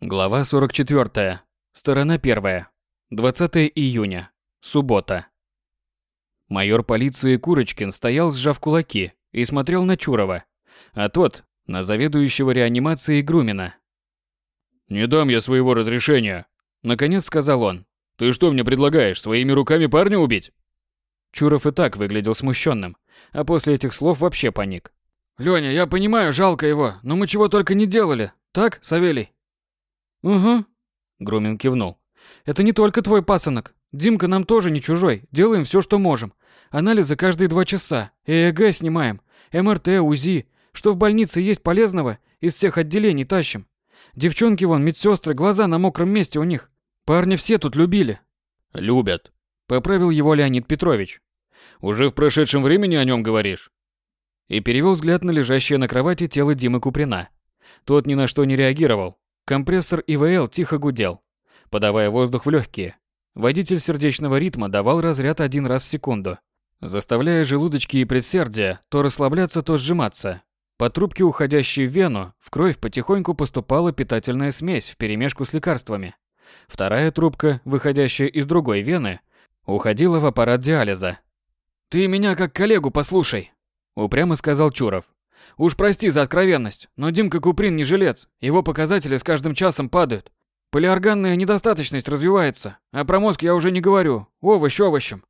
Глава 44. Сторона 1. 20 июня. Суббота. Майор полиции Курочкин стоял, сжав кулаки, и смотрел на Чурова, а тот – на заведующего реанимацией Грумина. «Не дам я своего разрешения», – наконец сказал он. «Ты что мне предлагаешь, своими руками парня убить?» Чуров и так выглядел смущенным, а после этих слов вообще паник. «Лёня, я понимаю, жалко его, но мы чего только не делали. Так, Савелий?» «Угу», — Грумин кивнул. «Это не только твой пасынок. Димка нам тоже не чужой. Делаем все, что можем. Анализы каждые два часа. ЭЭГ снимаем. МРТ, УЗИ. Что в больнице есть полезного, из всех отделений тащим. Девчонки вон, медсестры, глаза на мокром месте у них. Парни все тут любили». «Любят», — поправил его Леонид Петрович. «Уже в прошедшем времени о нем говоришь?» И перевел взгляд на лежащее на кровати тело Димы Куприна. Тот ни на что не реагировал, Компрессор ИВЛ тихо гудел, подавая воздух в легкие. Водитель сердечного ритма давал разряд один раз в секунду, заставляя желудочки и предсердия то расслабляться, то сжиматься. По трубке, уходящей в вену, в кровь потихоньку поступала питательная смесь вперемешку с лекарствами. Вторая трубка, выходящая из другой вены, уходила в аппарат диализа. «Ты меня как коллегу послушай», — упрямо сказал Чуров. Уж прости за откровенность, но Димка Куприн не жилец. Его показатели с каждым часом падают. Полиорганная недостаточность развивается. А про мозг я уже не говорю. Овощ овощем.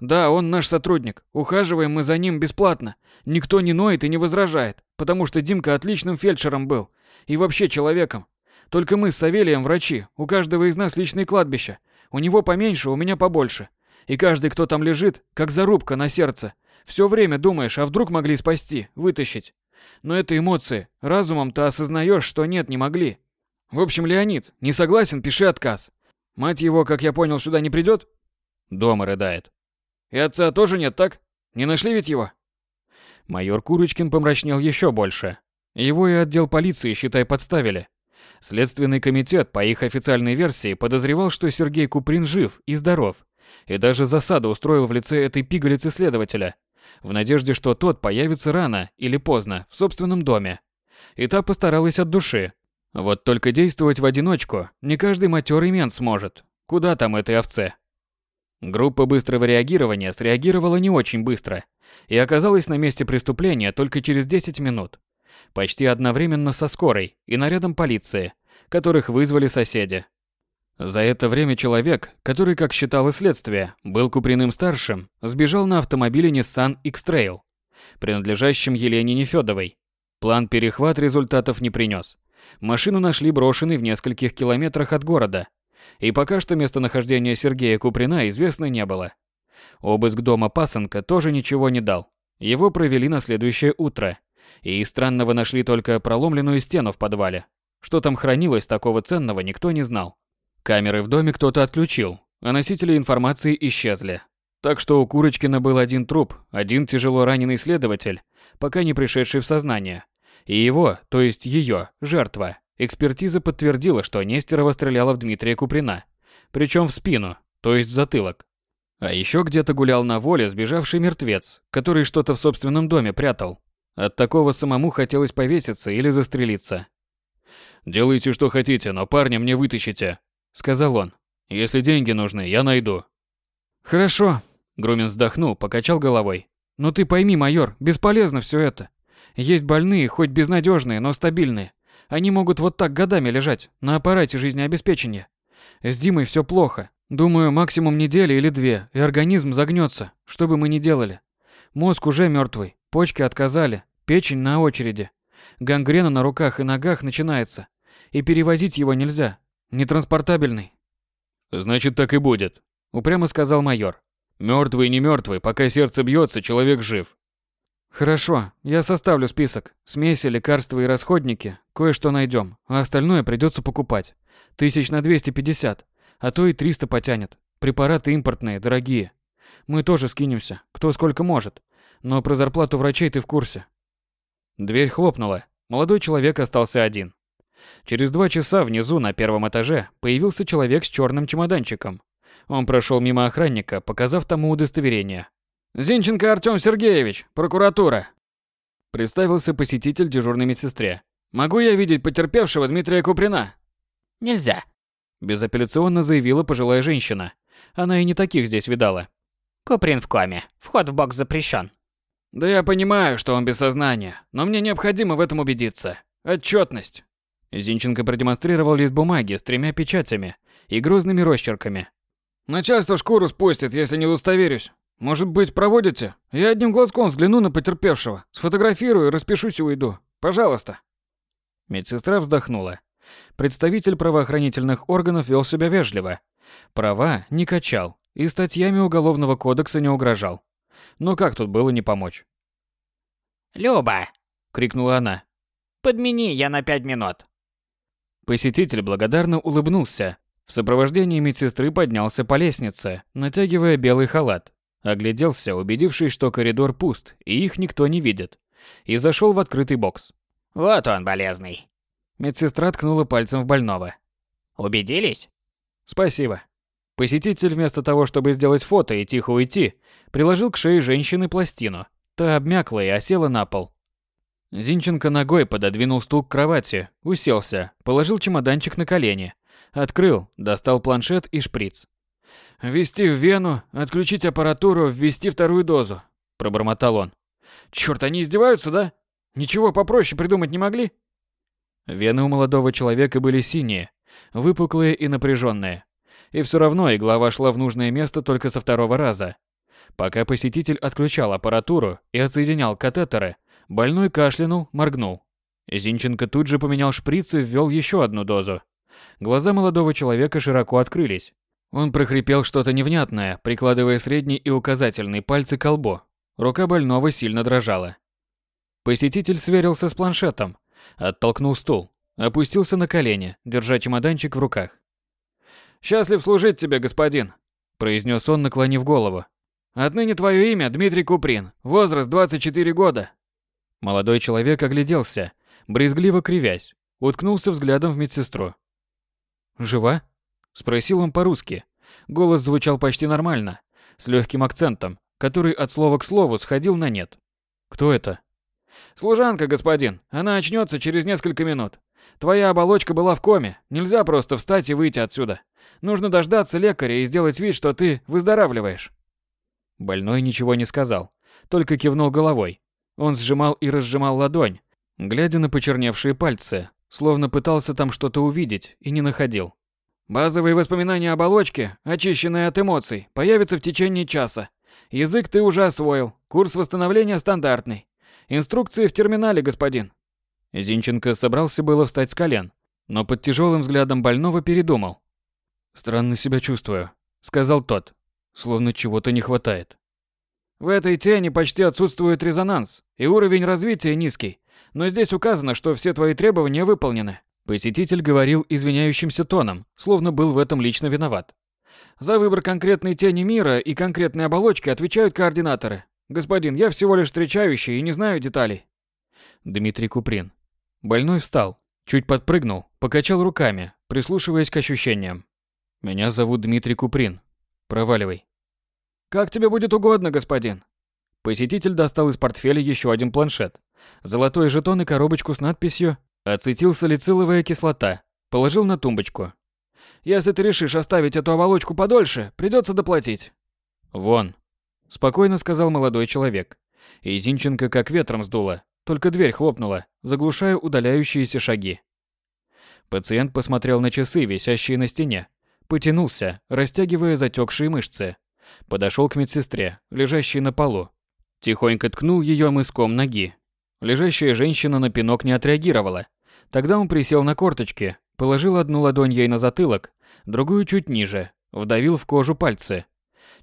Да, он наш сотрудник. Ухаживаем мы за ним бесплатно. Никто не ноет и не возражает, потому что Димка отличным фельдшером был. И вообще человеком. Только мы с Савелием врачи. У каждого из нас личное кладбище. У него поменьше, у меня побольше. И каждый, кто там лежит, как зарубка на сердце. Все время думаешь, а вдруг могли спасти, вытащить. Но это эмоции. Разумом-то осознаешь, что нет, не могли. В общем, Леонид, не согласен, пиши отказ. Мать его, как я понял, сюда не придет? Дома рыдает. И отца тоже нет, так? Не нашли ведь его? Майор Курочкин помрачнел еще больше. Его и отдел полиции, считай, подставили. Следственный комитет, по их официальной версии, подозревал, что Сергей Куприн жив и здоров. И даже засаду устроил в лице этой пигалицы-следователя – в надежде, что тот появится рано или поздно в собственном доме. И та постаралась от души. Вот только действовать в одиночку не каждый матерый мент сможет. Куда там этой овце? Группа быстрого реагирования среагировала не очень быстро и оказалась на месте преступления только через 10 минут. Почти одновременно со скорой и нарядом полиции, которых вызвали соседи. За это время человек, который, как считало следствие, был Куприным-старшим, сбежал на автомобиле Nissan X-Trail, принадлежащем Елене Нефёдовой. План перехват результатов не принес. Машину нашли брошенной в нескольких километрах от города. И пока что местонахождение Сергея Куприна известно не было. Обыск дома пасынка тоже ничего не дал. Его провели на следующее утро. И из странного нашли только проломленную стену в подвале. Что там хранилось такого ценного, никто не знал. Камеры в доме кто-то отключил, а носители информации исчезли. Так что у Курочкина был один труп, один тяжело раненый следователь, пока не пришедший в сознание. И его, то есть ее, жертва. Экспертиза подтвердила, что Нестерова стреляла в Дмитрия Куприна. Причем в спину, то есть в затылок. А еще где-то гулял на воле сбежавший мертвец, который что-то в собственном доме прятал. От такого самому хотелось повеситься или застрелиться. «Делайте, что хотите, но парня мне вытащите», сказал он. Если деньги нужны, я найду. Хорошо, Грумин вздохнул, покачал головой. Но ты пойми, майор, бесполезно все это. Есть больные, хоть безнадежные, но стабильные. Они могут вот так годами лежать на аппарате жизнеобеспечения. С Димой все плохо. Думаю, максимум недели или две, и организм загнется, что бы мы ни делали. Мозг уже мертвый, почки отказали, печень на очереди. Гангрена на руках и ногах начинается. И перевозить его нельзя, Нетранспортабельный. Значит, так и будет, упрямо сказал майор. Мертвый не мертвый, пока сердце бьется, человек жив. Хорошо, я составлю список. Смеси, лекарства и расходники. Кое-что найдем, а остальное придется покупать. Тысяч на 250, а то и 300 потянет. Препараты импортные, дорогие. Мы тоже скинемся, кто сколько может. Но про зарплату врачей ты в курсе. Дверь хлопнула. Молодой человек остался один. Через два часа внизу на первом этаже появился человек с черным чемоданчиком. Он прошел мимо охранника, показав тому удостоверение. «Зинченко Артем Сергеевич, прокуратура!» Представился посетитель дежурной медсестре. «Могу я видеть потерпевшего Дмитрия Куприна?» Нельзя. Безапелляционно заявила пожилая женщина. Она и не таких здесь видала. Куприн в коме. Вход в бокс запрещен. Да я понимаю, что он без сознания, но мне необходимо в этом убедиться. Отчетность. Зинченко продемонстрировал лист бумаги с тремя печатями и грозными росчерками. Начальство шкуру спустит, если не удостоверюсь. Может быть, проводите? Я одним глазком взгляну на потерпевшего, сфотографирую распишусь и уйду. Пожалуйста. Медсестра вздохнула. Представитель правоохранительных органов вел себя вежливо. Права не качал и статьями Уголовного кодекса не угрожал. Но как тут было не помочь? «Люба!» — крикнула она. «Подмени, я на пять минут». Посетитель благодарно улыбнулся. В сопровождении медсестры поднялся по лестнице, натягивая белый халат. Огляделся, убедившись, что коридор пуст и их никто не видит. И зашел в открытый бокс. «Вот он, болезный». Медсестра ткнула пальцем в больного. «Убедились?» «Спасибо». Посетитель вместо того, чтобы сделать фото и тихо уйти, приложил к шее женщины пластину. Та обмякла и осела на пол. Зинченко ногой пододвинул стул к кровати, уселся, положил чемоданчик на колени, открыл, достал планшет и шприц. «Ввести в вену, отключить аппаратуру, ввести вторую дозу», – пробормотал он. «Чёрт, они издеваются, да? Ничего попроще придумать не могли?» Вены у молодого человека были синие, выпуклые и напряженные. И все равно игла вошла в нужное место только со второго раза. Пока посетитель отключал аппаратуру и отсоединял катетеры, больной кашлянул, моргнул. Зинченко тут же поменял шприц и ввел еще одну дозу. Глаза молодого человека широко открылись. Он прохрипел что-то невнятное, прикладывая средний и указательный пальцы к колбу. Рука больного сильно дрожала. Посетитель сверился с планшетом, оттолкнул стул, опустился на колени, держа чемоданчик в руках. «Счастлив служить тебе, господин», – произнес он, наклонив голову. «Отныне твое имя Дмитрий Куприн, возраст 24 года». Молодой человек огляделся, брезгливо кривясь, уткнулся взглядом в медсестру. «Жива?» – спросил он по-русски. Голос звучал почти нормально, с легким акцентом, который от слова к слову сходил на нет. «Кто это?» «Служанка, господин. Она очнется через несколько минут. Твоя оболочка была в коме. Нельзя просто встать и выйти отсюда. Нужно дождаться лекаря и сделать вид, что ты выздоравливаешь. Больной ничего не сказал, только кивнул головой. Он сжимал и разжимал ладонь, глядя на почерневшие пальцы, словно пытался там что-то увидеть и не находил. Базовые воспоминания оболочки, очищенные от эмоций, появятся в течение часа. Язык ты уже освоил, курс восстановления стандартный. Инструкции в терминале, господин. Зинченко собрался было встать с колен, но под тяжелым взглядом больного передумал. «Странно себя чувствую», — сказал тот, словно чего-то не хватает. В этой тени почти отсутствует резонанс, и уровень развития низкий, но здесь указано, что все твои требования выполнены. Посетитель говорил извиняющимся тоном, словно был в этом лично виноват. За выбор конкретной тени мира и конкретной оболочки отвечают координаторы. Господин, я всего лишь встречающий и не знаю деталей. Дмитрий Куприн. Больной встал, чуть подпрыгнул, покачал руками, прислушиваясь к ощущениям. Меня зовут Дмитрий Куприн. Проваливай. Как тебе будет угодно, господин. Посетитель достал из портфеля еще один планшет. Золотой жетон и коробочку с надписью «Ацетилсалициловая кислота». Положил на тумбочку. Если ты решишь оставить эту оболочку подольше, придется доплатить. Вон. Спокойно сказал молодой человек. И Зинченко как ветром сдуло. Только дверь хлопнула, заглушая удаляющиеся шаги. Пациент посмотрел на часы, висящие на стене, Потянулся, растягивая затекшие мышцы. Подошел к медсестре, лежащей на полу. Тихонько ткнул ее мыском ноги. Лежащая женщина на пинок не отреагировала. Тогда он присел на корточки, положил одну ладонь ей на затылок, другую чуть ниже, вдавил в кожу пальцы.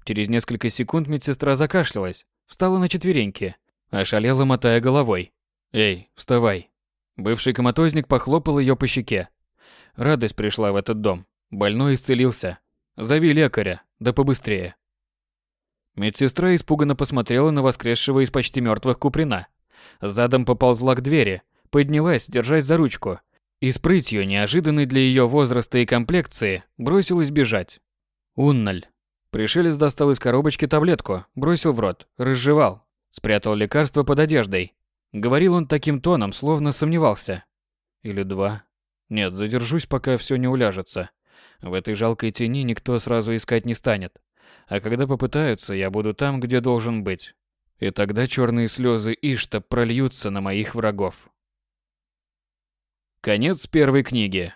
Через несколько секунд медсестра закашлялась, встала на четвереньки, ошалела, мотая головой. «Эй, вставай!» Бывший коматозник похлопал ее по щеке. Радость пришла в этот дом. Больной исцелился. Зови лекаря, да побыстрее. Медсестра испуганно посмотрела на воскресшего из почти мертвых Куприна. Задом поползла к двери, поднялась, держась за ручку, и с прытью, неожиданной для ее возраста и комплекции, бросилась бежать. Унналь. Пришелец достал из коробочки таблетку, бросил в рот, разжевал, спрятал лекарство под одеждой. Говорил он таким тоном, словно сомневался. Или два. Нет, задержусь, пока все не уляжется. В этой жалкой тени никто сразу искать не станет. А когда попытаются, я буду там, где должен быть. И тогда черные слезы Ишта прольются на моих врагов. Конец первой книги.